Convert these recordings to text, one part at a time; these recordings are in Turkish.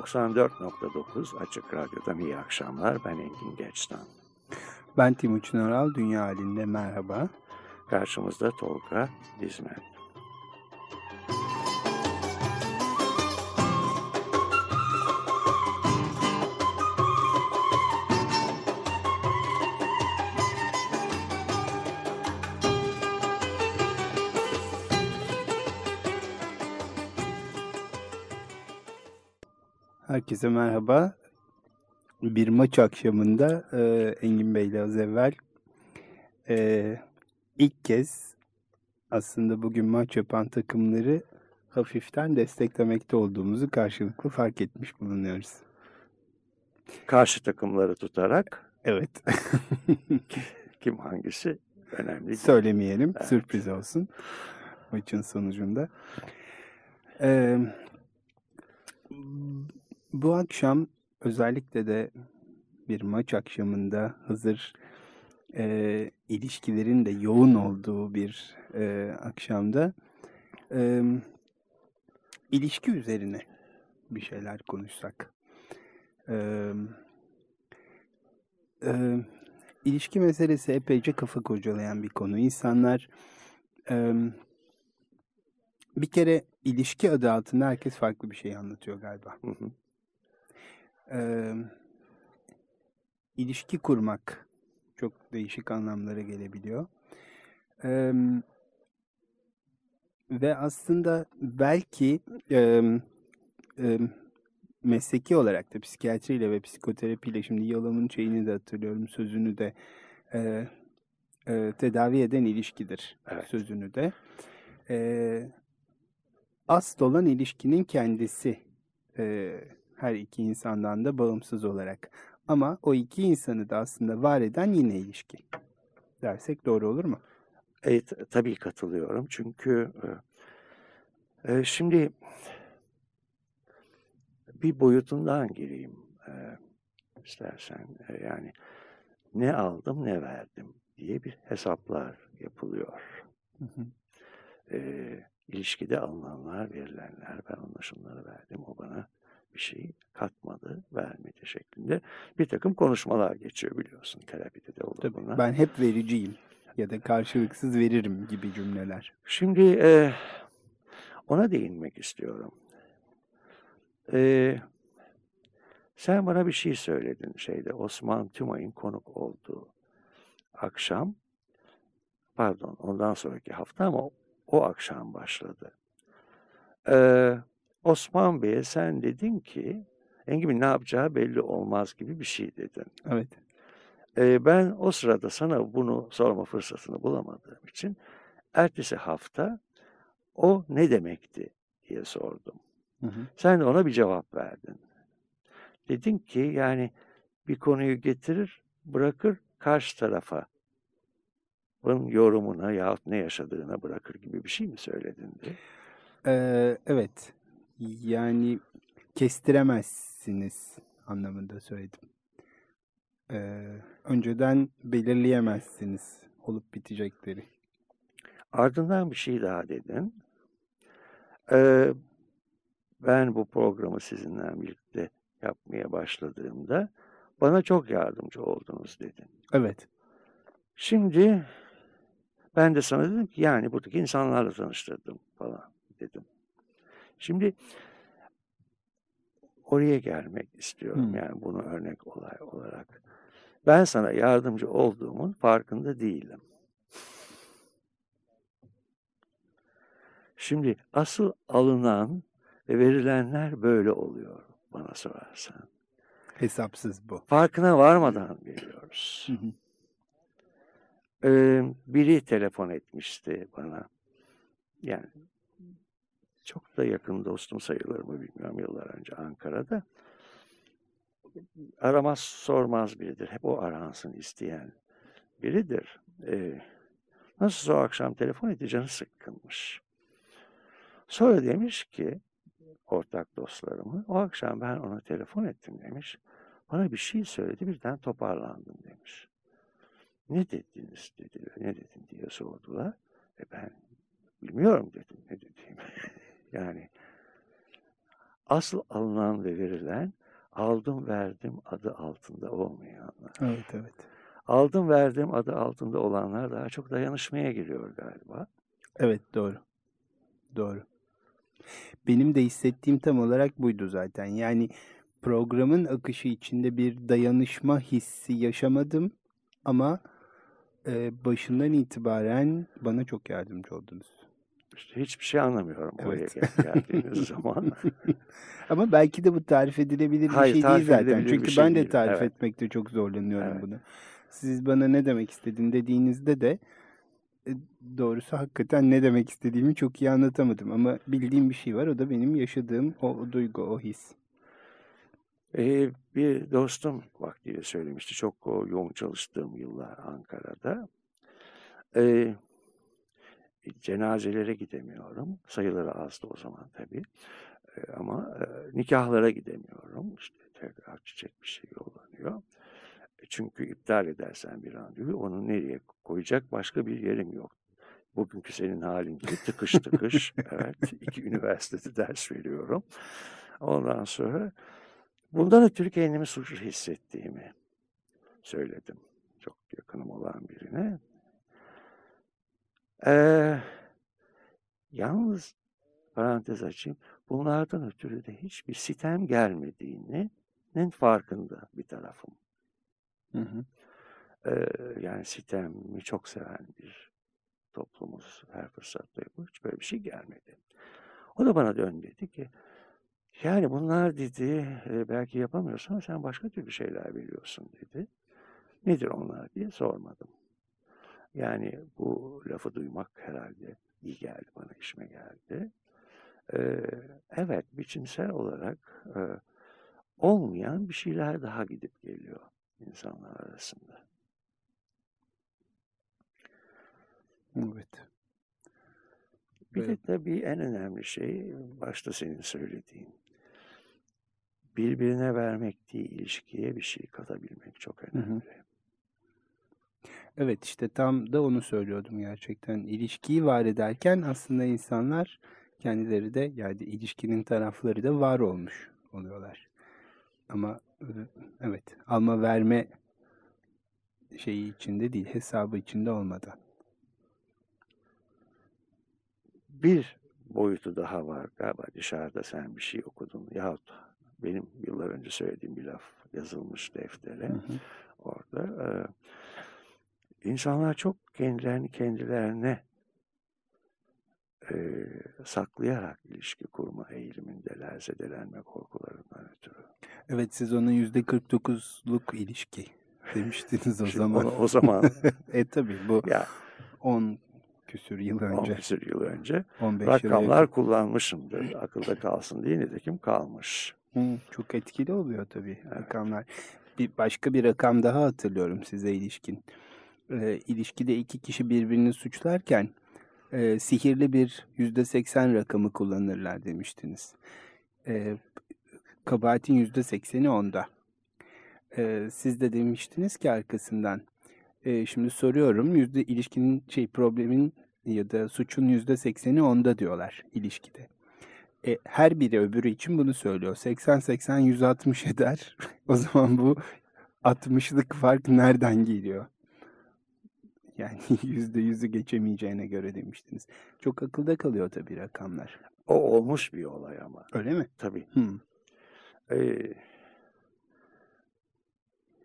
94.9 Açık Radyo'dan iyi akşamlar. Ben Engin Geçtan. Ben Timuçin Oral. Dünya halinde merhaba. Karşımızda Tolga Dizmen. Herkese merhaba. Bir maç akşamında e, Engin Bey'le az evvel e, ilk kez aslında bugün maç yapan takımları hafiften desteklemekte olduğumuzu karşılıklı fark etmiş bulunuyoruz. Karşı takımları tutarak. Evet. Kim hangisi önemli değil. Söylemeyelim. Evet. Sürpriz olsun maçın sonucunda. Ee, bu akşam özellikle de bir maç akşamında hazır e, ilişkilerin de yoğun olduğu bir e, akşamda e, ilişki üzerine bir şeyler konuşsak. E, e, ilişki meselesi epeyce kafa kurcalayan bir konu. İnsanlar e, bir kere ilişki adı altında herkes farklı bir şey anlatıyor galiba. Hı hı. Ee, ilişki kurmak çok değişik anlamlara gelebiliyor. Ee, ve aslında belki e, e, mesleki olarak da psikiyatriyle ve psikoterapiyle şimdi Yalov'un şeyini de hatırlıyorum sözünü de e, e, tedavi eden ilişkidir Evet. sözünü de. E, asıl olan ilişkinin kendisi e, her iki insandan da bağımsız olarak. Ama o iki insanı da aslında var eden yine ilişki dersek doğru olur mu? E, t- tabii katılıyorum çünkü e, e, şimdi bir boyutundan gireyim e, istersen E, yani ne aldım ne verdim diye bir hesaplar yapılıyor. Hı hı. E, ilişkide alınanlar verilenler ben ona şunları verdim o bana bir şey katmadı vermedi şeklinde bir takım konuşmalar geçiyor biliyorsun terapide de olur Tabii, bunlar. ben hep vericiyim ya da karşılıksız veririm gibi cümleler. Şimdi e, ona değinmek istiyorum. E, sen bana bir şey söyledin şeyde Osman Tümay'ın konuk olduğu akşam. Pardon ondan sonraki hafta ama o, akşam başladı. E, Osman Bey'e sen dedin ki Engin'in ne yapacağı belli olmaz gibi bir şey dedin. Evet. E, ben o sırada sana bunu sorma fırsatını bulamadığım için ertesi hafta o ne demekti diye sordum. Hı hı. Sen de ona bir cevap verdin. Dedin ki yani bir konuyu getirir, bırakır karşı tarafa bunun yorumuna yahut ne yaşadığına bırakır gibi bir şey mi söyledin diye. Ee, evet. Yani kestiremezsiniz anlamında söyledim. Ee, önceden belirleyemezsiniz olup bitecekleri. Ardından bir şey daha dedin. Ee, ben bu programı sizinle birlikte yapmaya başladığımda bana çok yardımcı oldunuz dedin. Evet. Şimdi ben de sana dedim ki yani buradaki insanlarla tanıştırdım falan dedim. Şimdi oraya gelmek istiyorum Hmm. yani bunu örnek olay olarak. Ben sana yardımcı olduğumun farkında değilim. Şimdi asıl alınan ve verilenler böyle oluyor bana sorarsan. Hesapsız bu. Farkına varmadan veriyoruz. Hı hı. Ee, biri telefon etmişti bana. Yani çok da yakın dostum sayılır mı bilmiyorum yıllar önce Ankara'da. Aramaz sormaz biridir. Hep o aransın isteyen biridir. Ee, nasıl o akşam telefon etti canı sıkkınmış. Sonra demiş ki ortak dostlarımı o akşam ben ona telefon ettim demiş. Bana bir şey söyledi birden toparlandım demiş. Ne dediniz dediler. Ne dedin diye sordular. E ben bilmiyorum dedim. Yani asıl alınan ve verilen aldım verdim adı altında olmayanlar. Evet evet. Aldım verdim adı altında olanlar daha çok dayanışmaya giriyor galiba. Evet doğru. Doğru. Benim de hissettiğim tam olarak buydu zaten. Yani programın akışı içinde bir dayanışma hissi yaşamadım ama e, başından itibaren bana çok yardımcı oldunuz. İşte hiçbir şey anlamıyorum oraya Evet. gel- geldiğiniz zaman. Ama belki de bu tarif edilebilir bir Hayır, şey değil zaten. Çünkü şey ben de değil. tarif Evet. etmekte çok zorlanıyorum Evet. bunu. Siz bana ne demek istedin dediğinizde de e, doğrusu hakikaten ne demek istediğimi çok iyi anlatamadım. Ama bildiğim bir şey var. O da benim yaşadığım o, o duygu, o his. Ee, bir dostum vaktiyle söylemişti. Çok o yoğun çalıştığım yıllar Ankara'da. Ee, cenazelere gidemiyorum. Sayıları azdı o zaman tabii. Ee, ama e, nikahlara gidemiyorum. İşte tekrar çiçek bir şey yollanıyor. E, Çünkü iptal edersen bir randevu onu nereye koyacak başka bir yerim yok. Bugünkü senin halin gibi tıkış tıkış. evet, iki üniversitede ders veriyorum. Ondan sonra bundan ötürü kendimi suçlu hissettiğimi söyledim. Çok yakınım olan birine. Ee, yalnız parantez açayım. Bunlardan ötürü de hiçbir sitem gelmediğinin farkında bir tarafım. Hı hı. Ee, yani sitemi çok seven bir toplumuz her fırsatta yapıyor. Hiç böyle bir şey gelmedi. O da bana dön dedi ki yani bunlar dedi e, belki yapamıyorsun ama sen başka türlü şeyler biliyorsun dedi. Nedir onlar diye sormadım. Yani bu lafı duymak herhalde iyi geldi bana, işime geldi. Ee, evet, biçimsel olarak e, olmayan bir şeyler daha gidip geliyor insanlar arasında. Evet. Bir de Evet. tabii en önemli şey başta senin söylediğin. Birbirine vermek değil, ilişkiye bir şey katabilmek çok hı. önemli. Evet işte tam da onu söylüyordum gerçekten. İlişkiyi var ederken aslında insanlar kendileri de yani ilişkinin tarafları da var olmuş oluyorlar. Ama e, evet alma verme şeyi içinde değil hesabı içinde olmadan. Bir boyutu daha var galiba dışarıda sen bir şey okudun yahut benim yıllar önce söylediğim bir laf yazılmış deftere. Hı hı. Orada e, insanlar çok kendilerini kendilerine e, saklayarak ilişki kurma eğilimindeler zedelenme korkularından ötürü. Evet siz onun yüzde 49'luk ilişki demiştiniz o Şimdi zaman. onu o zaman e tabii bu ya 10 küsür yıl 10 önce, küsur yıl önce 15 yıl rakamlar yakın. kullanmışımdır. Akılda kalsın diye nitekim kalmış. Hı, çok etkili oluyor tabii Evet. rakamlar. Bir başka bir rakam daha hatırlıyorum size ilişkin. Ee, ilişkide iki kişi birbirini suçlarken e, sihirli bir yüzde seksen rakamı kullanırlar demiştiniz. Ee, kabahatin yüzde sekseni onda. Ee, siz de demiştiniz ki arkasından. e, şimdi soruyorum yüzde ilişkinin şey problemin ya da suçun yüzde sekseni onda diyorlar ilişkide. E, her biri öbürü için bunu söylüyor. 80-80 160 eder. o zaman bu 60'lık fark nereden geliyor? Yani %100'ü geçemeyeceğine göre demiştiniz. Çok akılda kalıyor tabii rakamlar. O olmuş bir olay ama. Öyle mi? Tabii. Hmm. Ee,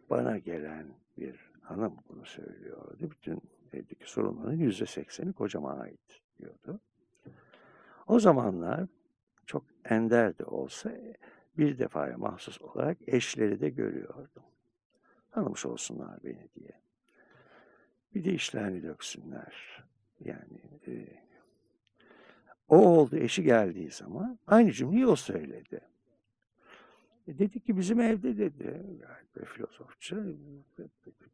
bana gelen bir hanım bunu söylüyordu. Bütün evdeki sorunların yüzde sekseni kocama ait diyordu. O zamanlar çok ender de olsa bir defaya mahsus olarak eşleri de görüyordum. Tanımış olsunlar beni diye. Bir de işlerini döksünler. Yani e, o oldu eşi geldiği zaman aynı cümleyi o söyledi. E dedi ki bizim evde dedi bir filozofça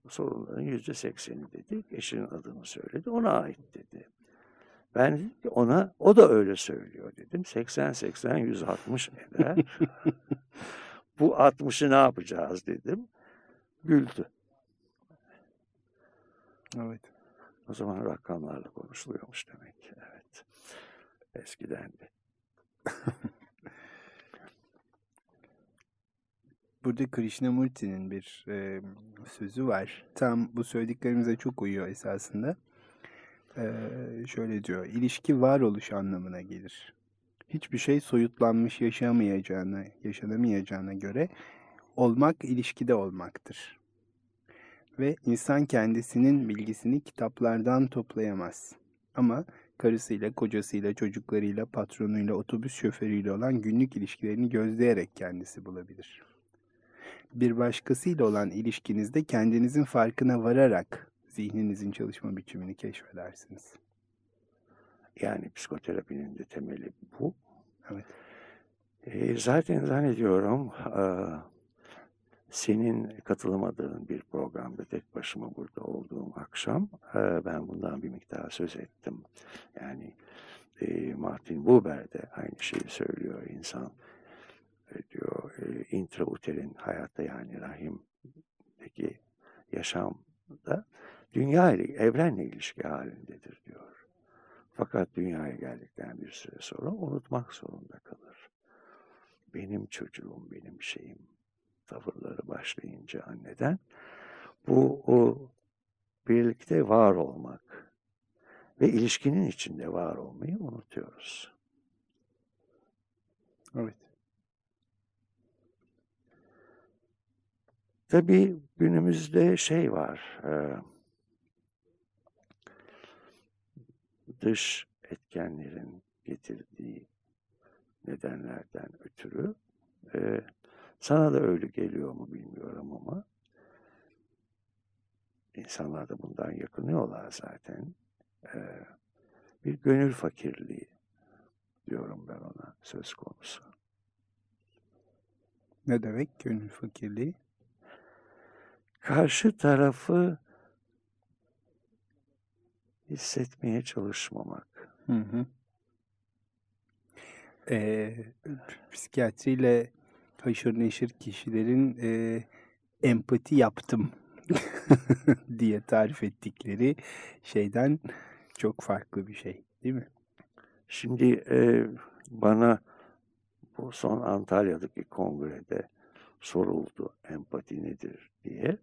sorunların yüzde sekseni dedi. Eşinin adını söyledi. Ona ait dedi. Ben dedim ki ona o da öyle söylüyor dedim. 80 80 160 eder. Bu 60'ı ne yapacağız dedim. Güldü. Evet. O zaman rakamlarla konuşuluyormuş demek. Evet. Eskiden de. burada Krishnamurti'nin bir e, sözü var. Tam bu söylediklerimize çok uyuyor esasında. E, şöyle diyor, ilişki varoluş anlamına gelir. Hiçbir şey soyutlanmış yaşamayacağına, yaşanamayacağına göre olmak ilişkide olmaktır. Ve insan kendisinin bilgisini kitaplardan toplayamaz. Ama karısıyla, kocasıyla, çocuklarıyla, patronuyla, otobüs şoförüyle olan günlük ilişkilerini gözleyerek kendisi bulabilir. Bir başkasıyla olan ilişkinizde kendinizin farkına vararak zihninizin çalışma biçimini keşfedersiniz. Yani psikoterapinin de temeli bu. Evet. E, zaten zannediyorum e, senin katılamadığın bir programda tek başıma burada olduğum akşam e, ben bundan bir miktar söz ettim. Yani e, Martin Buber de aynı şeyi söylüyor. İnsan e, diyor intrauterin hayatta yani rahimdeki yaşamda dünya ile evrenle ilişki halindedir diyor. Fakat dünyaya geldikten bir süre sonra unutmak zorunda kalır. Benim çocuğum, benim şeyim, tavırları başlayınca anneden bu o birlikte var olmak ve ilişkinin içinde var olmayı unutuyoruz. Evet. Tabii günümüzde şey var, e, dış etkenlerin getirdiği nedenlerden ötürü sana da öyle geliyor mu bilmiyorum ama insanlar da bundan yakınıyorlar zaten. Ee, bir gönül fakirliği diyorum ben ona söz konusu. Ne demek gönül fakirliği? Karşı tarafı hissetmeye çalışmamak. Hı hı. Ee, psikiyatriyle haşır neşir kişilerin e, empati yaptım diye tarif ettikleri şeyden çok farklı bir şey değil mi? Şimdi e, bana bu son Antalya'daki kongrede soruldu empati nedir diye.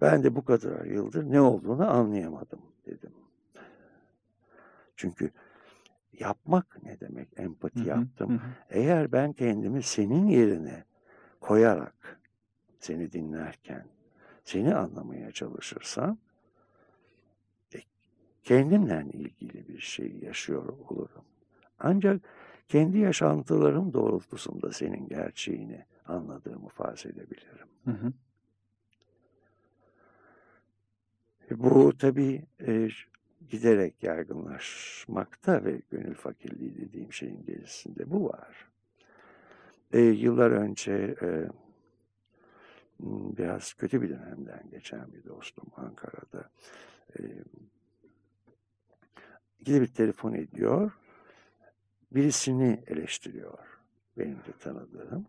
Ben de bu kadar yıldır ne olduğunu anlayamadım dedim. Çünkü yapmak ne demek? Empati Hı hı, yaptım. hı. Eğer ben kendimi senin yerine koyarak seni dinlerken seni anlamaya çalışırsam e, kendimle ilgili bir şey yaşıyor olurum. Ancak kendi yaşantılarım doğrultusunda senin gerçeğini anladığımı farz edebilirim. Hı hı. E, Bu tabii e, giderek yaygınlaşmakta ve gönül fakirliği dediğim şeyin gerisinde bu var. E, yıllar önce e, m, biraz kötü bir dönemden geçen bir dostum Ankara'da e, bir telefon ediyor, birisini eleştiriyor benim de tanıdığım.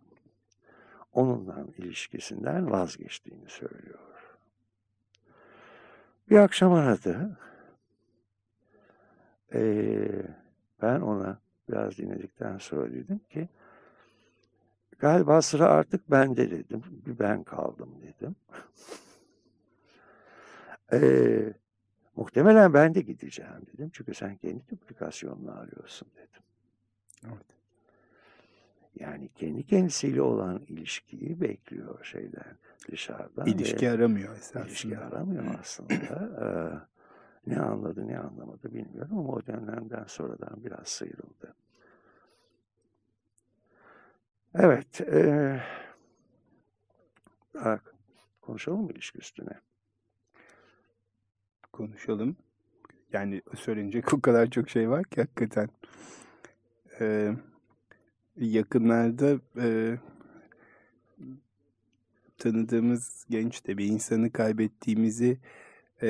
Onunla ilişkisinden vazgeçtiğini söylüyor. Bir akşam aradı. Ee, ben ona biraz dinledikten sonra dedim ki galiba sıra artık bende dedim. Bir ben kaldım dedim. Ee, muhtemelen ben de gideceğim dedim. Çünkü sen kendi duplikasyonunu arıyorsun dedim. Evet. Yani kendi kendisiyle olan ilişkiyi bekliyor şeyden dışarıdan. İlişki aramıyor esasında. İlişki aramıyor aslında. Ne anladı ne anlamadı bilmiyorum ama o dönemden sonradan biraz sıyrıldı. Evet. E, daha konuşalım mı ilişki üstüne? konuşalım. Yani söylenecek o kadar çok şey var ki hakikaten. Ee, yakınlarda e, tanıdığımız genç de bir insanı kaybettiğimizi e,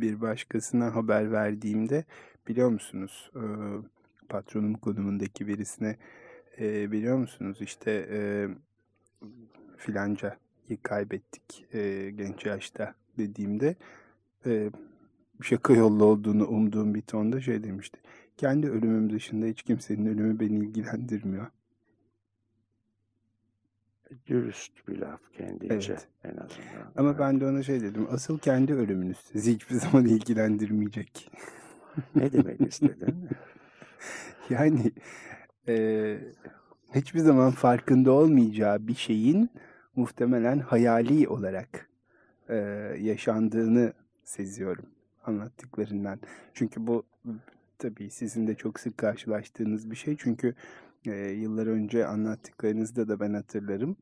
bir başkasına haber verdiğimde biliyor musunuz patronum konumundaki birisine biliyor musunuz işte e, filancayı kaybettik genç yaşta dediğimde şaka yollu olduğunu umduğum bir tonda şey demişti. Kendi ölümüm dışında hiç kimsenin ölümü beni ilgilendirmiyor. Dürüst bir laf kendince Evet. en azından. Ama Evet. ben de ona şey dedim. Asıl kendi ölümünüz sizi hiçbir zaman ilgilendirmeyecek. Ne demek istedin? Yani eee, hiçbir zaman farkında olmayacağı bir şeyin muhtemelen hayali olarak eee, yaşandığını seziyorum anlattıklarından. Çünkü bu tabii sizin de çok sık karşılaştığınız bir şey. Çünkü eee, yıllar önce anlattıklarınızda da ben hatırlarım.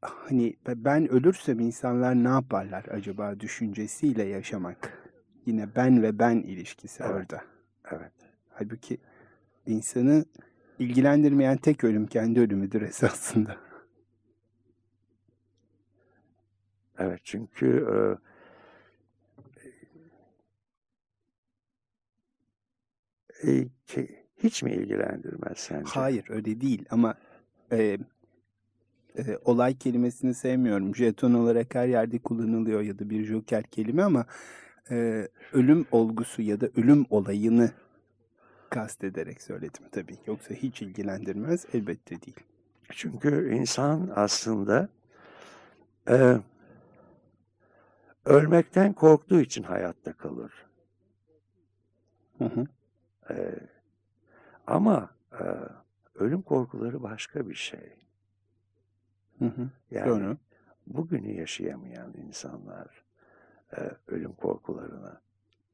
Hani ben ölürsem insanlar ne yaparlar acaba düşüncesiyle yaşamak. Yine ben ve ben ilişkisi Evet. orada. Evet. Halbuki insanı ilgilendirmeyen tek ölüm kendi ölümüdür esasında. Evet çünkü e, e, ki- hiç mi ilgilendirmez sence? Hayır öyle değil ama e, e, olay kelimesini sevmiyorum. Jeton olarak her yerde kullanılıyor ya da bir joker kelime ama e, ölüm olgusu ya da ölüm olayını kastederek söyledim tabii. Yoksa hiç ilgilendirmez elbette değil. Çünkü insan aslında e, ölmekten korktuğu için hayatta kalır. Hı hı. E, ama e, ölüm korkuları başka bir şey. Hı hı. Yani Doğru. bugünü yaşayamayan insanlar e, ölüm korkularına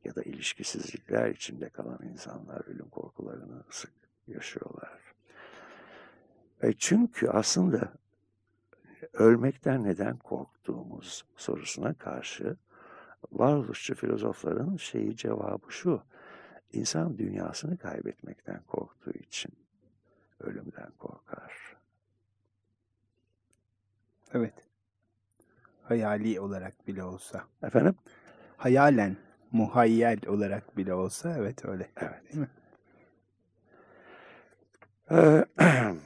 ya da ilişkisizlikler içinde kalan insanlar ölüm korkularını sık yaşıyorlar. E çünkü aslında ölmekten neden korktuğumuz sorusuna karşı varoluşçu filozofların şeyi cevabı şu. İnsan dünyasını kaybetmekten korktuğu için ölümden korkar. Evet. Hayali olarak bile olsa. Efendim? Hayalen, muhayyel olarak bile olsa evet öyle. Evet. Değil mi? Ee,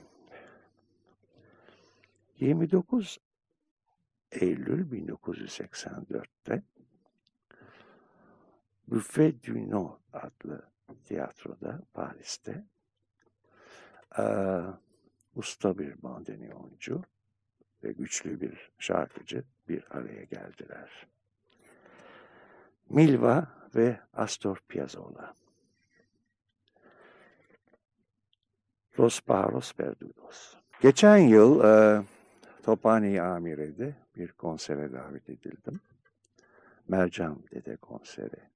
29 Eylül 1984'te Buffet du Nord adlı tiyatroda Paris'te eee, usta bir bandoneoncu ve güçlü bir şarkıcı bir araya geldiler. Milva ve Astor Piazzolla. Los Pájaros Perdidos. Geçen yıl e, Tophane Amire'de bir konsere davet edildim. Mercan Dede konseri.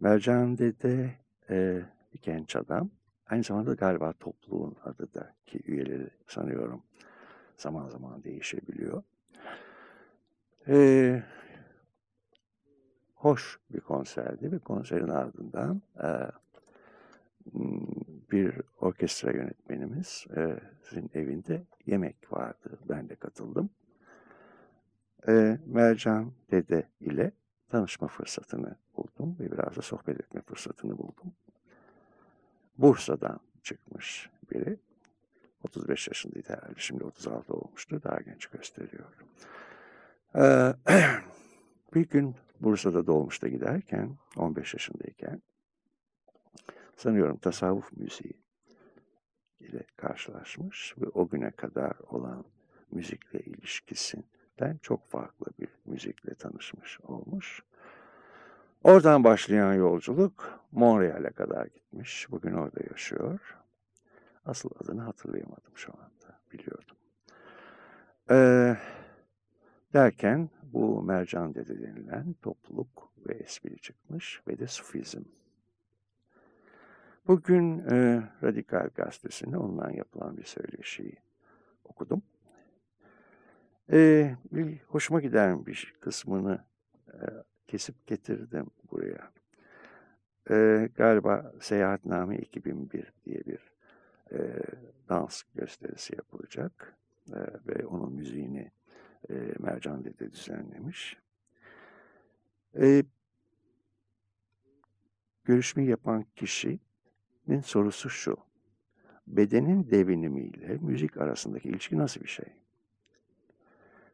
Mercan Dede e, bir genç adam. Aynı zamanda galiba topluluğun adı da ki üyeleri sanıyorum zaman zaman değişebiliyor. E, hoş bir konserdi ve konserin ardından e, bir orkestra yönetmenimiz e, sizin evinde yemek vardı. Ben de katıldım. E, Mercan Dede ile tanışma fırsatını buldum ve biraz da sohbet etme fırsatını buldum. Bursa'dan çıkmış biri. 35 yaşındaydı herhalde. Şimdi 36 olmuştu. Daha genç gösteriyor. E, bir gün Bursa'da dolmuşta giderken 15 yaşındayken sanıyorum tasavvuf müziği ile karşılaşmış ve o güne kadar olan müzikle ilişkisinden çok farklı bir müzikle tanışmış olmuş. Oradan başlayan yolculuk Montreal'e kadar gitmiş. Bugün orada yaşıyor. Asıl adını hatırlayamadım şu anda. Biliyordum. Ee, derken bu Mercan Dede denilen topluluk ve espri çıkmış ve de Sufizm. Bugün e, Radikal Gazetesi'nde ondan yapılan bir söyleşiyi okudum. E, bir hoşuma giden bir kısmını e, kesip getirdim buraya. E, galiba Seyahatname 2001 diye bir e, dans gösterisi yapılacak e, ve onun müziğini e, Mercan Dede düzenlemiş. E, görüşmeyi yapan kişinin sorusu şu. Bedenin devinimiyle müzik arasındaki ilişki nasıl bir şey?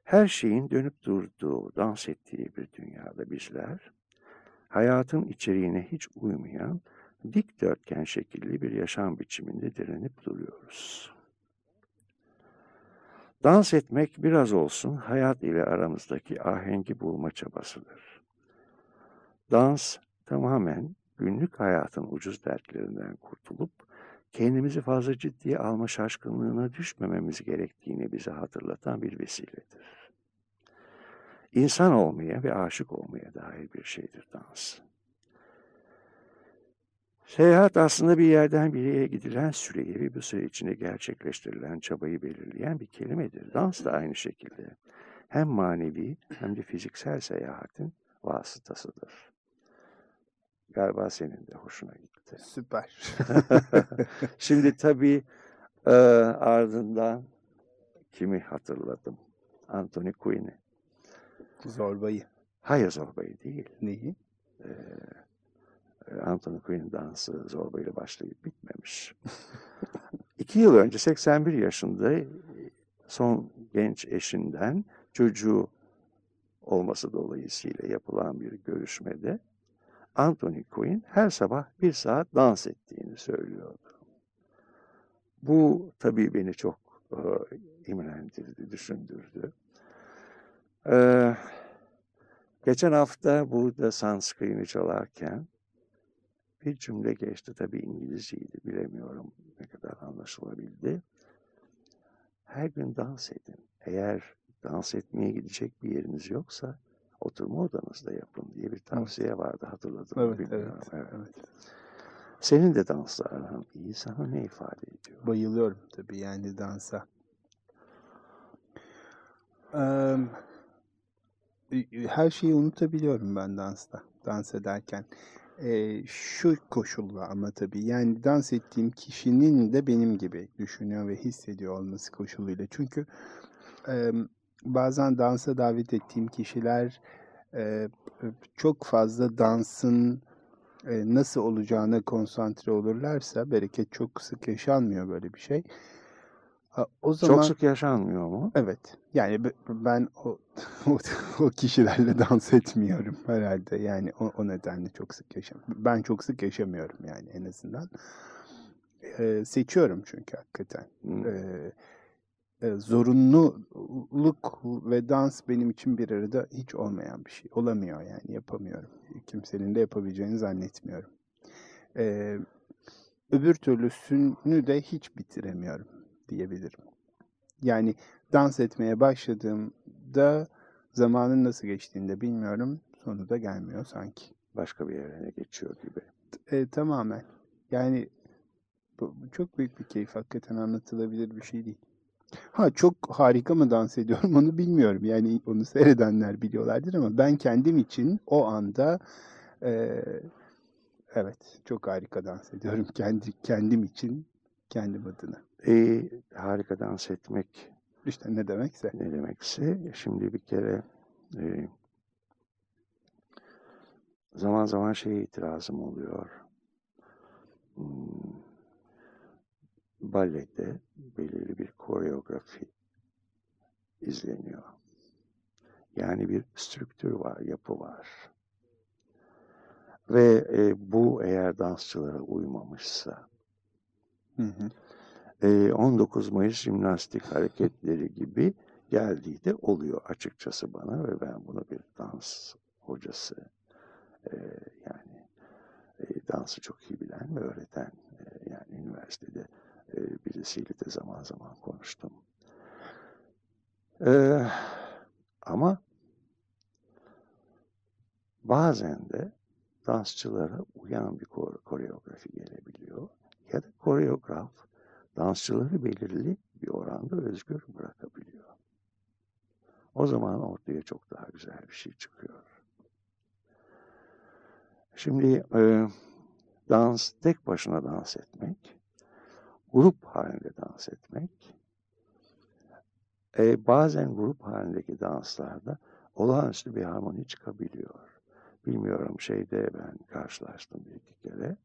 Her şeyin dönüp durduğu, dans ettiği bir dünyada bizler, hayatın içeriğine hiç uymayan, dikdörtgen şekilli bir yaşam biçiminde direnip duruyoruz. Dans etmek biraz olsun hayat ile aramızdaki ahengi bulma çabasıdır. Dans tamamen günlük hayatın ucuz dertlerinden kurtulup kendimizi fazla ciddiye alma şaşkınlığına düşmememiz gerektiğini bize hatırlatan bir vesiledir. İnsan olmaya ve aşık olmaya dair bir şeydir dans. Seyahat aslında bir yerden bir yere gidilen süreyi ve bu süre içinde gerçekleştirilen çabayı belirleyen bir kelimedir. Dans da aynı şekilde hem manevi hem de fiziksel seyahatin vasıtasıdır. Galiba senin de hoşuna gitti. Süper. Şimdi tabii e, ardından kimi hatırladım? Anthony Quinn'i. Zorbayı. Hayır Zorba'yı değil. Neyi? E, Anthony Quinn'in dansı Zorba başlayıp bitmemiş. İki yıl önce 81 yaşında son genç eşinden çocuğu olması dolayısıyla yapılan bir görüşmede Anthony Quinn her sabah bir saat dans ettiğini söylüyordu. Bu tabii beni çok e, imrendirdi, düşündürdü. E, geçen hafta burada Sunscreen'i çalarken bir cümle geçti. Tabii İngilizceydi, bilemiyorum ne kadar anlaşılabildi. Her gün dans edin. Eğer dans etmeye gidecek bir yeriniz yoksa oturma odanızda yapın diye bir tavsiye vardı hatırladım. Evet, bilmiyorum. evet, evet. evet. Senin de dansla aran iyi. Sana ne ifade ediyor? Bayılıyorum tabii yani dansa. Eee, her şeyi unutabiliyorum ben dansta, dans ederken. Eee, şu koşulla ama tabii yani dans ettiğim kişinin de benim gibi düşünüyor ve hissediyor olması koşuluyla. Çünkü emm, bazen dansa davet ettiğim kişiler eee, çok fazla dansın eee, nasıl olacağına konsantre olurlarsa bereket çok sık yaşanmıyor böyle bir şey. O zaman Çok sık yaşanmıyor mu? Evet. Yani ben o, o, o kişilerle dans etmiyorum herhalde. Yani o, o nedenle çok sık yaşam. Ben çok sık yaşamıyorum yani en azından. Ee, seçiyorum çünkü hakikaten. Hmm. Ee, zorunluluk ve dans benim için bir arada hiç olmayan bir şey. Olamıyor yani yapamıyorum. Kimsenin de yapabileceğini zannetmiyorum. Ee, öbür türlüsünü de hiç bitiremiyorum diyebilirim. Yani dans etmeye başladığımda zamanın nasıl geçtiğini de bilmiyorum. Sonu da gelmiyor sanki. Başka bir evrene geçiyor gibi. E, tamamen. Yani bu, bu çok büyük bir keyif. Hakikaten anlatılabilir bir şey değil. Ha çok harika mı dans ediyorum onu bilmiyorum. Yani onu seyredenler biliyorlardır ama ben kendim için o anda e, evet çok harika dans ediyorum. Kendi kendim için kendim adına. E, harika dans etmek İşte ne demekse. ne demekse şimdi bir kere e, zaman zaman şeye itirazım oluyor. Hmm, balede belirli bir koreografi izleniyor. Yani bir strüktür var, yapı var. Ve e, bu eğer dansçılara uymamışsa, Hı e, 19 Mayıs jimnastik hareketleri gibi geldiği de oluyor açıkçası bana ve ben bunu bir dans hocası e, yani e, dansı çok iyi bilen ve öğreten e, yani üniversitede e, birisiyle de zaman zaman konuştum. E, ama bazen de dansçılara uyan bir kore- koreografi gelebiliyor ya da koreograf dansçıları belirli bir oranda özgür bırakabiliyor. O zaman ortaya çok daha güzel bir şey çıkıyor. Şimdi e, dans, tek başına dans etmek, grup halinde dans etmek, e, bazen grup halindeki danslarda olağanüstü bir harmoni çıkabiliyor. Bilmiyorum şeyde ben karşılaştım bir iki kere.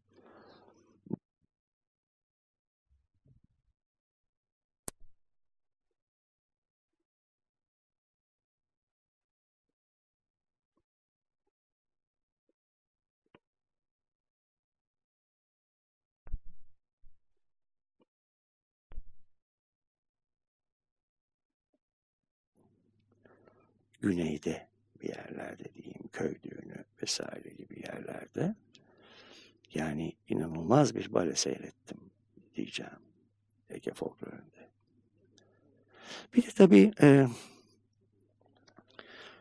Güneyde bir yerlerde diyeyim köy düğünü vesaire gibi yerlerde yani inanılmaz bir bale seyrettim diyeceğim Ege folklorunda. Bir de tabii e,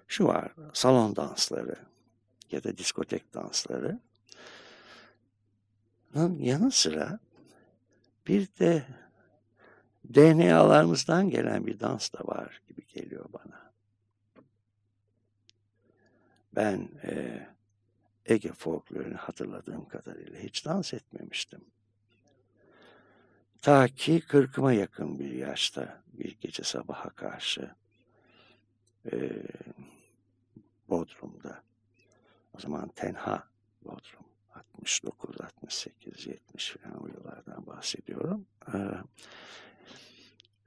şu var salon dansları ya da diskotek dansları yanı sıra bir de DNA'larımızdan gelen bir dans da var gibi geliyor bana. Ben e, Ege folklorunu hatırladığım kadarıyla hiç dans etmemiştim. Ta ki kırkıma yakın bir yaşta bir gece sabaha karşı e, Bodrum'da o zaman tenha Bodrum 69, 68, 70 falan o yıllardan bahsediyorum. Ee,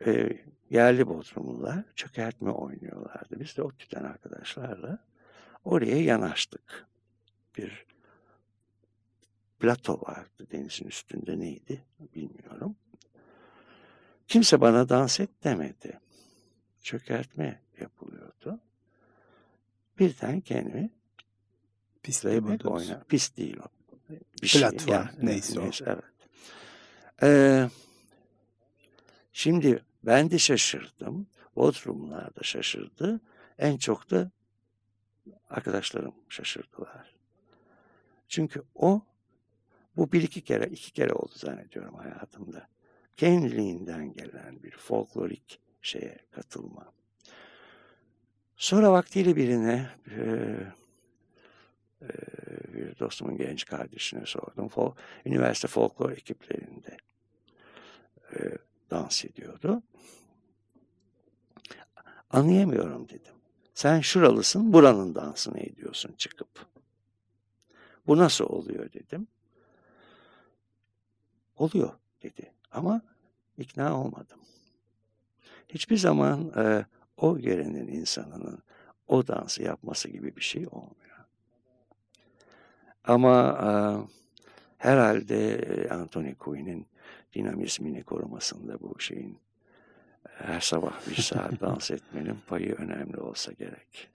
e, yerli Bodrumlular çökertme oynuyorlardı. Biz de o tüten arkadaşlarla oraya yanaştık. Bir plato vardı denizin üstünde neydi bilmiyorum. Kimse bana dans et demedi. Çökertme yapılıyordu. Birden kendimi Pist playback oyna. Pist değil o. Bir Platform şey, yani, neyse, neyse o. Evet. Ee, şimdi ben de şaşırdım. Bodrumlar da şaşırdı. En çok da arkadaşlarım şaşırdılar. Çünkü o bu bir iki kere, iki kere oldu zannediyorum hayatımda. Kendiliğinden gelen bir folklorik şeye katılma. Sonra vaktiyle birine e, e, bir dostumun genç kardeşine sordum. Fol, üniversite folklor ekiplerinde e, dans ediyordu. Anlayamıyorum dedim. Sen şuralısın, buranın dansını ediyorsun çıkıp. Bu nasıl oluyor dedim. Oluyor dedi ama ikna olmadım. Hiçbir zaman e, o yerenin insanının o dansı yapması gibi bir şey olmuyor. Ama e, herhalde Anthony Quinn'in dinamizmini korumasında bu şeyin her sabah bir saat dans etmenin payı önemli olsa gerek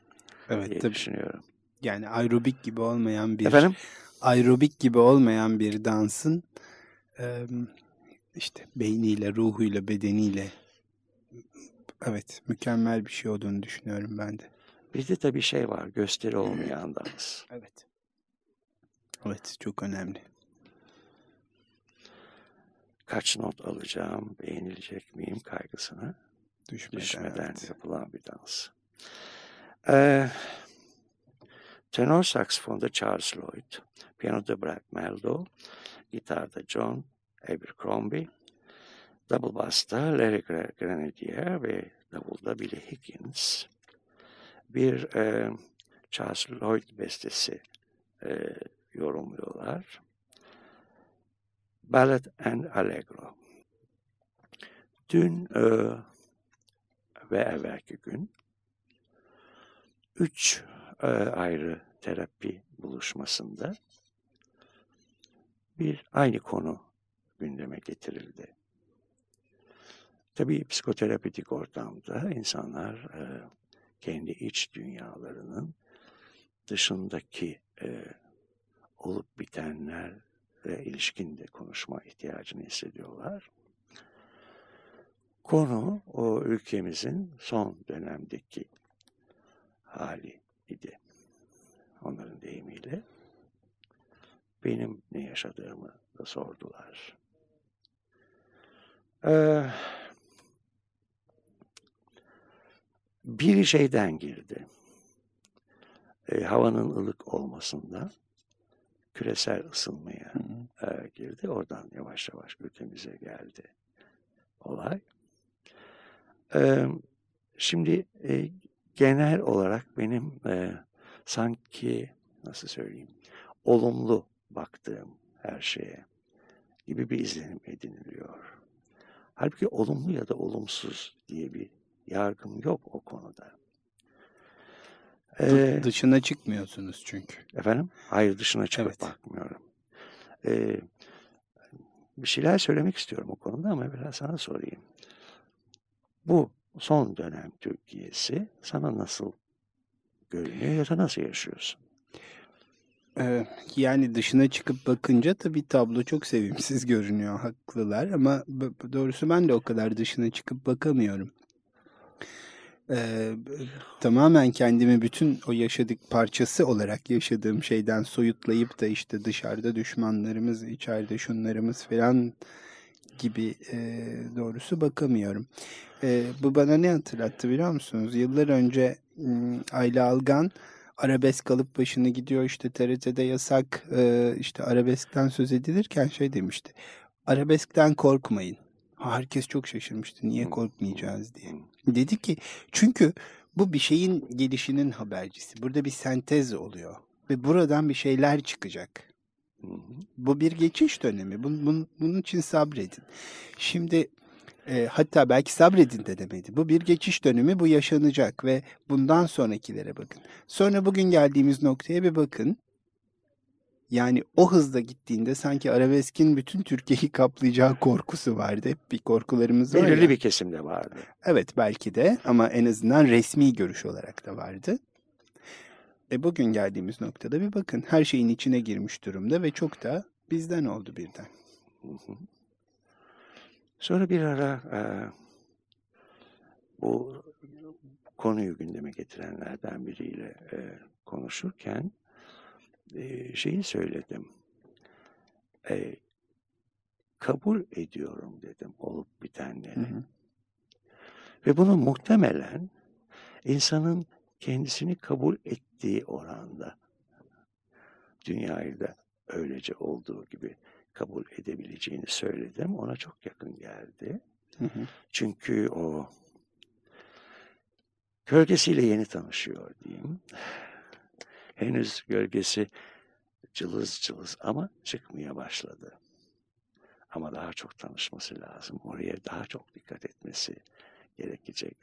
evet, diye tabii. düşünüyorum. Yani aerobik gibi olmayan bir Efendim? aerobik gibi olmayan bir dansın işte beyniyle, ruhuyla, bedeniyle evet mükemmel bir şey olduğunu düşünüyorum ben de. Bir de tabii şey var gösteri olmayan dans. Evet. Evet çok önemli. Kaç not alacağım, beğenilecek miyim kaygısına düşmeden, düşmeden evet. yapılan bir dans. Ee, tenor saksafonda Charles Lloyd, piyanoda Brad Meldo, gitarda John Abercrombie, double bass'ta Larry Grenadier ve davulda Billy Higgins. Bir e, Charles Lloyd bestesi e, yorumluyorlar. Ballad and Allegro. Dün e, ve evvelki gün üç e, ayrı terapi buluşmasında bir aynı konu gündeme getirildi. Tabii psikoterapitik ortamda insanlar e, kendi iç dünyalarının dışındaki e, olup bitenlerle ilişkin de konuşma ihtiyacını hissediyorlar. Konu o ülkemizin son dönemdeki hali idi. Onların deyimiyle. Benim ne yaşadığımı da sordular. Ee, bir şeyden girdi. E, havanın ılık olmasından küresel ısınmaya e, girdi. Oradan yavaş yavaş ülkemize geldi olay. E, şimdi e, genel olarak benim e, sanki nasıl söyleyeyim olumlu baktığım her şeye gibi bir izlenim ediniliyor. Halbuki olumlu ya da olumsuz diye bir yargım yok o konuda. Ee, dışına çıkmıyorsunuz çünkü. Efendim? Hayır dışına çıkıp evet. bakmıyorum. Ee, bir şeyler söylemek istiyorum o konuda ama biraz sana sorayım. Bu son dönem Türkiye'si sana nasıl görünüyor ya da nasıl yaşıyorsun? Ee, yani dışına çıkıp bakınca tabii tablo çok sevimsiz görünüyor. Haklılar ama doğrusu ben de o kadar dışına çıkıp bakamıyorum. Ee, tamamen kendimi bütün o yaşadık parçası olarak yaşadığım şeyden soyutlayıp da işte dışarıda düşmanlarımız, içeride şunlarımız falan gibi e, doğrusu bakamıyorum. E, bu bana ne hatırlattı biliyor musunuz? Yıllar önce Ayla Algan arabesk alıp başını gidiyor işte TRT'de yasak e, işte arabeskten söz edilirken şey demişti. Arabeskten korkmayın. Herkes çok şaşırmıştı. Niye korkmayacağız diye. Dedi ki çünkü bu bir şeyin gelişinin habercisi. Burada bir sentez oluyor. Ve buradan bir şeyler çıkacak. Bu bir geçiş dönemi. Bunun, bunun, bunun için sabredin. Şimdi e, hatta belki sabredin de demedi. Bu bir geçiş dönemi. Bu yaşanacak ve bundan sonrakilere bakın. Sonra bugün geldiğimiz noktaya bir bakın. Yani o hızda gittiğinde sanki arabeskin bütün Türkiye'yi kaplayacağı korkusu vardı. Hep bir korkularımız var Belirli bir kesimde vardı. Evet belki de ama en azından resmi görüş olarak da vardı. E bugün geldiğimiz noktada bir bakın her şeyin içine girmiş durumda ve çok da bizden oldu birden. Sonra bir ara e, bu konuyu gündeme getirenlerden biriyle e, konuşurken e, şeyi söyledim. E, kabul ediyorum dedim olup bitenleri. Hı hı. Ve bunu muhtemelen insanın kendisini kabul ettiği oranda dünyayı da öylece olduğu gibi kabul edebileceğini söyledim. Ona çok yakın geldi. Hı hı. Çünkü o gölgesiyle yeni tanışıyor diyeyim. Henüz gölgesi cılız cılız ama çıkmaya başladı. Ama daha çok tanışması lazım. Oraya daha çok dikkat etmesi gerekecek.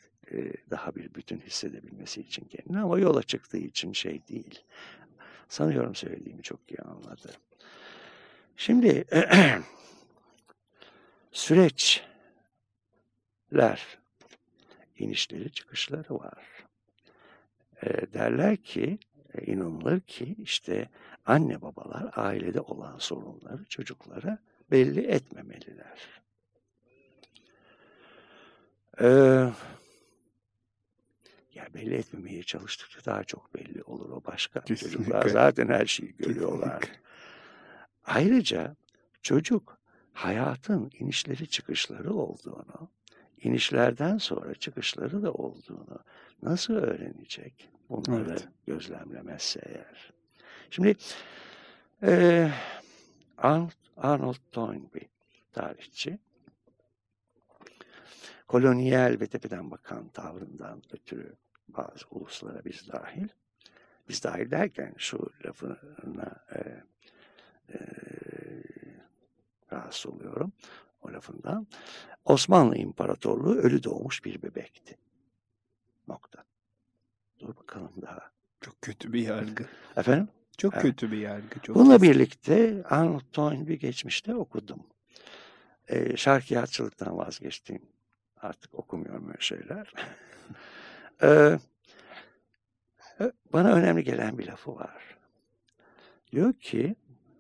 Daha bir bütün hissedebilmesi için kendini ama yola çıktığı için şey değil. Sanıyorum söylediğimi çok iyi anladı. Şimdi süreçler, inişleri çıkışları var. E, derler ki, inanılır ki işte anne babalar ailede olan sorunları çocuklara belli etmemeliler. Ee, ya belli etmemeye çalıştıkça daha çok belli olur o başka. Kesinlikle. Çocuklar zaten her şeyi görüyorlar. Kesinlikle. Ayrıca çocuk hayatın inişleri çıkışları olduğunu, inişlerden sonra çıkışları da olduğunu nasıl öğrenecek? Bunları evet. gözlemlemezse eğer. Şimdi e, Arnold Toynbee tarihçi kolonyal ve tepeden bakan tavrından ötürü bazı uluslara biz dahil biz dahil derken şu lafına e, e, rahatsız oluyorum o lafından. Osmanlı İmparatorluğu ölü doğmuş bir bebekti. Nokta. Dur bakalım daha. Çok kötü bir yargı. Efendim? Çok evet. kötü bir yargı. Çok Bununla kesin. birlikte Arnold Toynbee geçmişte okudum. E, şarkiyatçılıktan vazgeçtim. Artık okumuyorum öyle şeyler. e, bana önemli gelen bir lafı var. Diyor ki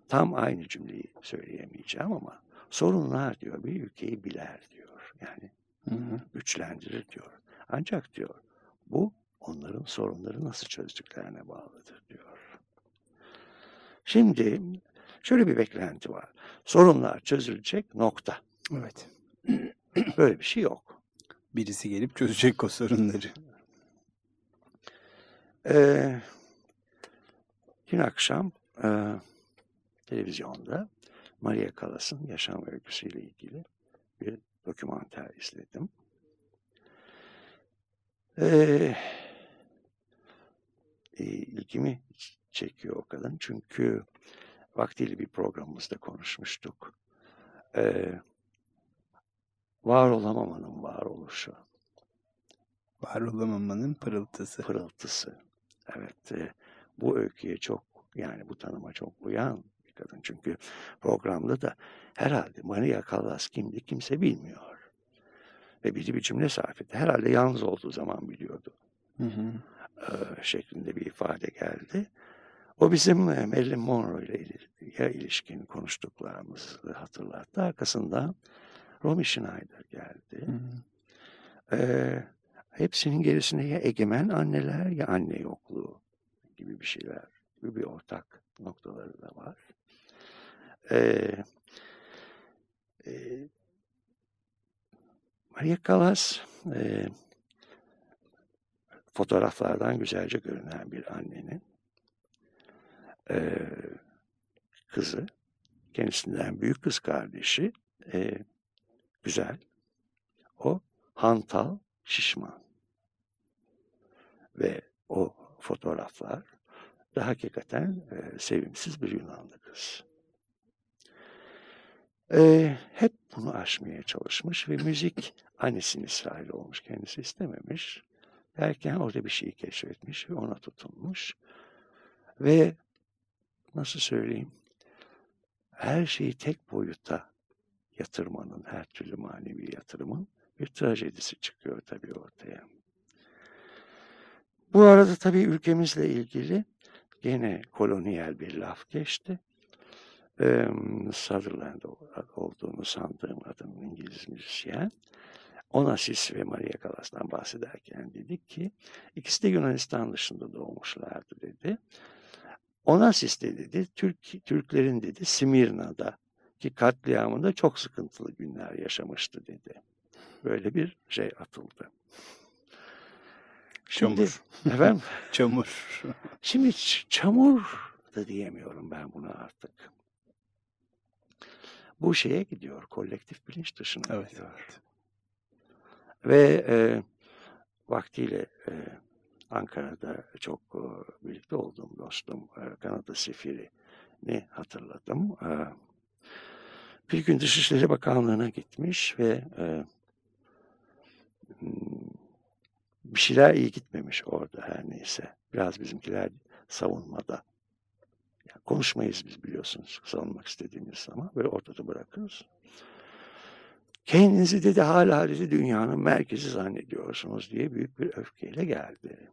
tam aynı cümleyi söyleyemeyeceğim ama sorunlar diyor bir ülkeyi biler diyor. Yani hı hı. güçlendirir diyor. Ancak diyor bu onların sorunları nasıl çözdüklerine bağlıdır diyor. Şimdi şöyle bir beklenti var. Sorunlar çözülecek nokta. Evet. Böyle bir şey yok. Birisi gelip çözecek o sorunları. Ee, dün akşam e, televizyonda Maria Callas'ın yaşam öyküsüyle ilgili bir dokümanter izledim. Ee, e, ilgimi çekiyor o kadın. Çünkü vaktiyle bir programımızda konuşmuştuk. Ee, var olamamanın varoluşu. Var olamamanın pırıltısı. Pırıltısı. Evet. E, bu öyküye çok yani bu tanıma çok uyan bir kadın. Çünkü programda da herhalde Maria Callas kimdi kimse bilmiyor. Ve biri bir cümle sarf etti. Herhalde yalnız olduğu zaman biliyordu. Hı hı. E, şeklinde bir ifade geldi. O bizim e, Marilyn Monroe ile ya ilişkin konuştuklarımızı hatırlattı. Arkasından Romy Schneider geldi. Hı. Ee, hepsinin gerisinde ya egemen anneler ya anne yokluğu gibi bir şeyler gibi bir ortak noktaları da var. Ee, e, Maria Callas e, fotoğraflardan güzelce görünen bir annenin e, kızı, kendisinden büyük kız kardeşi e, güzel. O hantal, şişman. Ve o fotoğraflar da hakikaten e, sevimsiz bir Yunanlı kız. E, hep bunu aşmaya çalışmış ve müzik annesinin İsrail olmuş. Kendisi istememiş. Derken orada bir şeyi keşfetmiş ve ona tutunmuş. Ve nasıl söyleyeyim her şeyi tek boyuta yatırmanın, her türlü manevi yatırımın bir trajedisi çıkıyor tabii ortaya. Bu arada tabii ülkemizle ilgili gene kolonyal bir laf geçti. Ee, Sutherland olduğunu sandığım adamın İngiliz müzisyen. Onassis ve Maria Callas'tan bahsederken dedik ki ikisi de Yunanistan dışında doğmuşlardı dedi. Onassis de dedi Türk, Türklerin dedi Simirna'da ki katliamında çok sıkıntılı günler yaşamıştı dedi. Böyle bir şey atıldı. Şimdi, Çamur. Efendim? Çamur. Şimdi çamur da diyemiyorum ben buna artık. Bu şeye gidiyor, kolektif bilinç dışına Evet. gidiyor. Ve e, vaktiyle e, Ankara'da çok e, birlikte olduğum dostum e, Kanada Sefiri'ni hatırladım. E, bir gün Dışişleri Bakanlığı'na gitmiş ve e, bir şeyler iyi gitmemiş orada her neyse. Biraz bizimkiler savunmada. Yani konuşmayız biz biliyorsunuz savunmak istediğimiz zaman. Böyle ortada bırakırız. Kendinizi dedi hala dedi dünyanın merkezi zannediyorsunuz diye büyük bir öfkeyle geldi.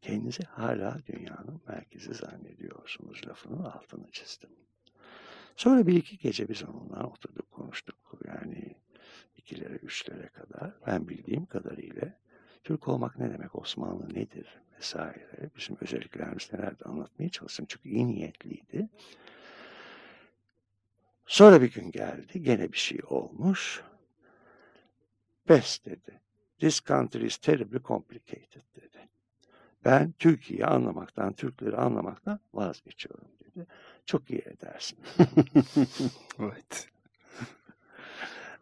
Kendinizi hala dünyanın merkezi zannediyorsunuz lafının altını çizdim. Sonra bir iki gece biz onunla oturduk konuştuk. Yani ikilere üçlere kadar ben bildiğim kadarıyla Türk olmak ne demek, Osmanlı nedir vesaire. Bizim özelliklerimiz nelerdi anlatmaya çalıştım. Çünkü iyi niyetliydi. Sonra bir gün geldi. Gene bir şey olmuş. Best dedi. This country is terribly complicated dedi. Ben Türkiye'yi anlamaktan, Türkleri anlamaktan vazgeçiyorum dedi. Çok iyi edersin. evet.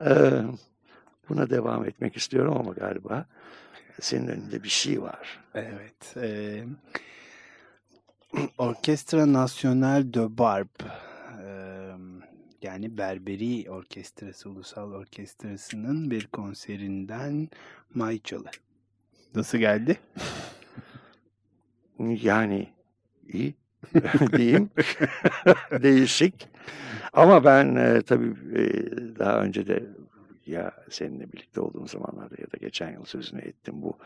Ee, buna devam etmek istiyorum ama galiba senin önünde bir şey var. Evet. E, Orkestra National de Barbe yani Berberi Orkestrası, Ulusal Orkestrası'nın bir konserinden Mayçalı. Nasıl geldi? Yani iyi diyeyim. Değişik. Ama ben e, tabii e, daha önce de ya seninle birlikte olduğum zamanlarda ya da geçen yıl sözünü ettim bu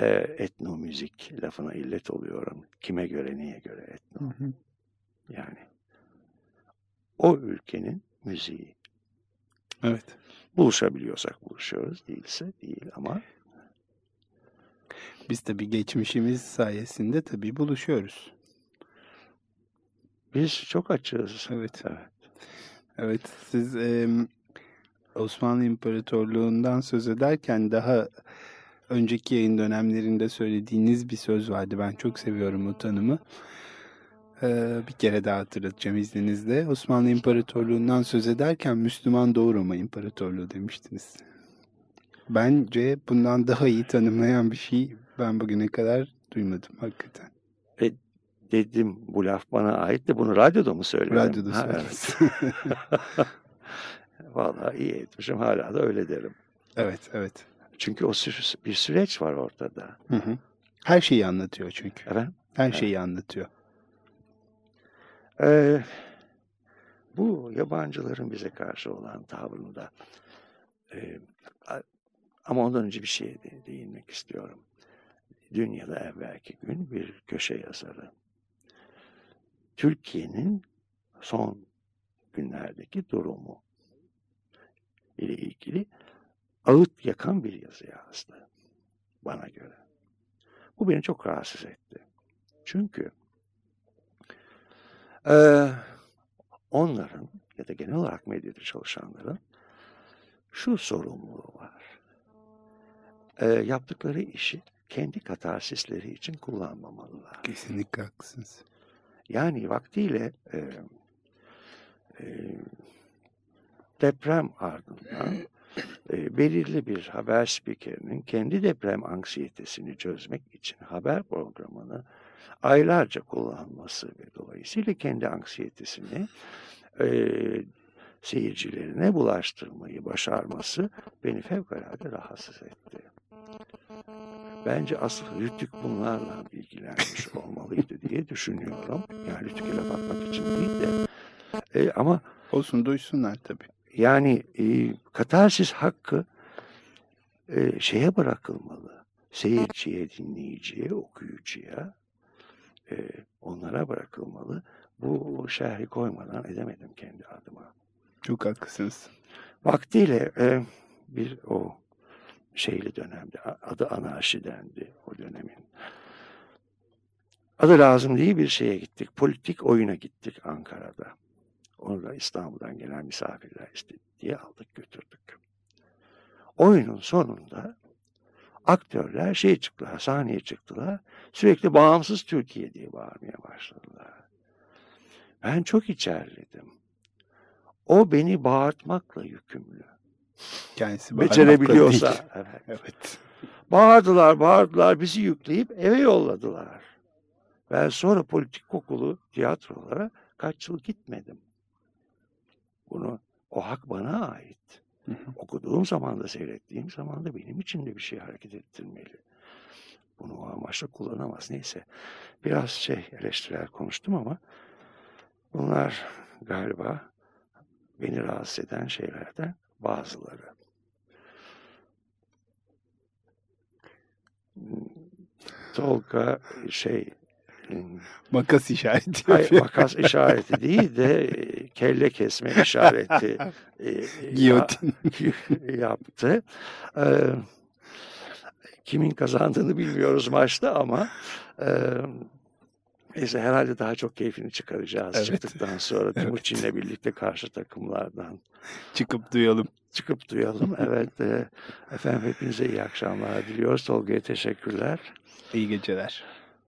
e, etno müzik lafına illet oluyorum. Kime göre neye göre etno? Hı hı. Yani o ülkenin müziği. Evet. Buluşabiliyorsak buluşuyoruz. Değilse değil ama Biz tabii geçmişimiz sayesinde tabii buluşuyoruz. biz çok açığız. Evet. Evet. Evet, siz e, Osmanlı İmparatorluğu'ndan söz ederken daha önceki yayın dönemlerinde söylediğiniz bir söz vardı. Ben çok seviyorum o tanımı. E, bir kere daha hatırlatacağım izninizle. Osmanlı İmparatorluğu'ndan söz ederken Müslüman Doğu Roma İmparatorluğu demiştiniz. Bence bundan daha iyi tanımlayan bir şey ben bugüne kadar duymadım hakikaten. Dedim bu laf bana ait de bunu radyoda mı söyledim? Radyoda söylediniz. evet. Vallahi iyi etmişim. Hala da öyle derim. evet, evet. Çünkü o sü- bir süreç var ortada. Hı hı. Her şeyi anlatıyor çünkü. Efendim? Her şeyi anlatıyor. Ee, bu yabancıların bize karşı olan tavrında e, ama ondan önce bir şeye de, değinmek istiyorum. dün ya da evvelki gün bir köşe yazarı. Türkiye'nin son günlerdeki durumu ile ilgili ağıt yakan bir yazı yazdı bana göre. Bu beni çok rahatsız etti. Çünkü e, onların ya da genel olarak medyada çalışanların şu sorumluluğu var. E, yaptıkları işi kendi katarsisleri için kullanmamalılar. Kesinlikle haklısınız. Yani vaktiyle e, e, deprem ardından e, belirli bir haber spikerinin kendi deprem anksiyetesini çözmek için haber programını aylarca kullanması ve dolayısıyla kendi anksiyetesini e, seyircilerine bulaştırmayı başarması beni fevkalade rahatsız etti. Bence asıl Rütük bunlarla bilgilenmiş olmalıydı diye düşünüyorum. Yani Rütük'e laf atmak için değil de. E, ama Olsun duysunlar tabii. yani e, katarsis hakkı e, şeye bırakılmalı. Seyirciye, dinleyiciye, okuyucuya e, onlara bırakılmalı. Bu şerhi koymadan edemedim kendi adıma. Çok haklısınız. Vaktiyle e, bir o şeyli dönemde adı anarşi dendi o dönemin. Adı lazım değil bir şeye gittik. Politik oyuna gittik Ankara'da. Onu da İstanbul'dan gelen misafirler istedi diye aldık götürdük. Oyunun sonunda aktörler şey çıktılar, sahneye çıktılar. Sürekli bağımsız Türkiye diye bağırmaya başladılar. Ben çok içerledim. O beni bağırtmakla yükümlü. Kendisi Becerebiliyorsa. Evet. Evet. Bağırdılar, bağırdılar, bizi yükleyip eve yolladılar. Ben sonra politik kokulu tiyatrolara kaç yıl gitmedim. Bunu, o hak bana ait. Hı. Okuduğum zaman da seyrettiğim zaman da benim için de bir şey hareket ettirmeli. Bunu o amaçla kullanamaz. Neyse. Biraz şey eleştirel konuştum ama bunlar galiba beni rahatsız eden şeylerden bazıları. Tolga şey Makas işareti Hayır, makas işareti değil de e, kelle kesme işareti e, Giyotin. ya- yaptı. E, kimin kazandığını bilmiyoruz maçta ama e, neyse herhalde daha çok keyfini çıkaracağız Evet. çıktıktan sonra Evet. Timuçin'le birlikte karşı takımlardan Çıkıp duyalım. çıkıp duyalım. Evet e, efendim hepinize iyi akşamlar diliyoruz. Tolga'ya teşekkürler. İyi geceler.